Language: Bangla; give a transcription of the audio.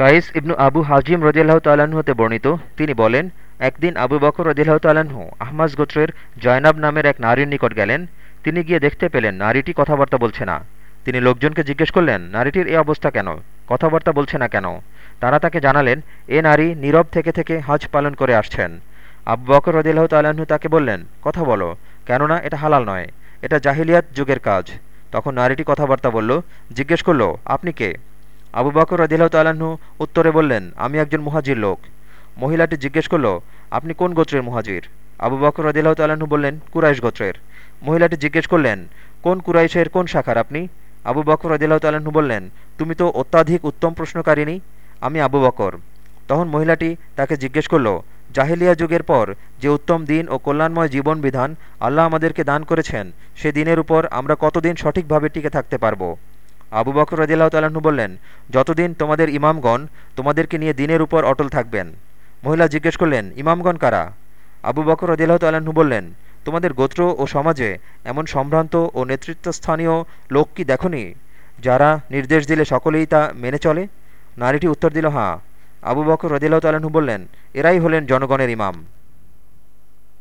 কাইস ইবনু আবু হাজিম রদিল্লাহ তাল্লাহ্ন হতে বর্ণিত, তিনি বলেন, একদিন আবু বকর রদিল্লাহ তাল্লাহ্ন আহমাজ গোত্রের জয়নাব নামের এক নারীর নিকট গেলেন। তিনি গিয়ে দেখতে পেলেন, নারীটি কথাবার্তা বলছে না। তিনি লোকজনকে জিজ্ঞেস করলেন, নারীটির এ অবস্থা কেন? কথাবার্তা বলছে না কেন? তারা তাকে জানালেন, এ নারী নীরব থেকে থেকে হজ পালন করে আসছেন। আবু বকর রদিল্লাহ তাল্লাহ্ন তাকে বললেন, কথা বলো, কেননা এটা হালাল নয়, এটা জাহিলিয়াত যুগের কাজ। তখন নারীটি কথাবার্তা বলল, জিজ্ঞেস করল, আপনি কে? আবু বকর রদিল্লাহ তাল্লাহ্ন উত্তরে বললেন, আমি একজন মুহাজির লোক। মহিলাটি জিজ্ঞেস করল, আপনি কোন গোত্রের মুহাজির? আবু বকর রদিল্লাহ তাল্লাহ্ন বললেন, কুরাইশ গোত্রের। মহিলাটি জিজ্ঞেস করলেন, কোন কুরাইশের কোন শাখার আপনি? আবু বকর রদিল্লাহ তাল্লাহ্ন বললেন, তুমি তো অত্যাধিক উত্তম প্রশ্নকারিনী আমি আবু বকর। তখন মহিলাটি তাকে জিজ্ঞেস করল, জাহিলিয়া যুগের পর যে উত্তম দিন ও কল্যাণময় জীবন বিধান আল্লাহ আমাদেরকে দান করেছেন, সে দিনের উপর আমরা কতদিন সঠিকভাবে টিকে থাকতে পারব? আবু বকর রদিল্লাহ তাল্লাহ্ন বললেন, যতদিন তোমাদের ইমামগণ তোমাদেরকে নিয়ে দিনের উপর অটল থাকবেন। মহিলা জিজ্ঞেস করলেন, ইমামগণ কারা? আবু বকর রদিল্লাহ তাল্লাহ্ন বললেন, তোমাদের গোত্র ও সমাজে এমন সম্ভ্রান্ত ও নেতৃত্বস্থানীয় লোক কি দেখনি, যারা নির্দেশ দিলে সকলেই তা মেনে চলে? নারীটি উত্তর দিল হাঁ আবু বকর রদিল্লাহ তাল্লাহ্ন বললেন, এরাই হলেন জনগণের ইমাম।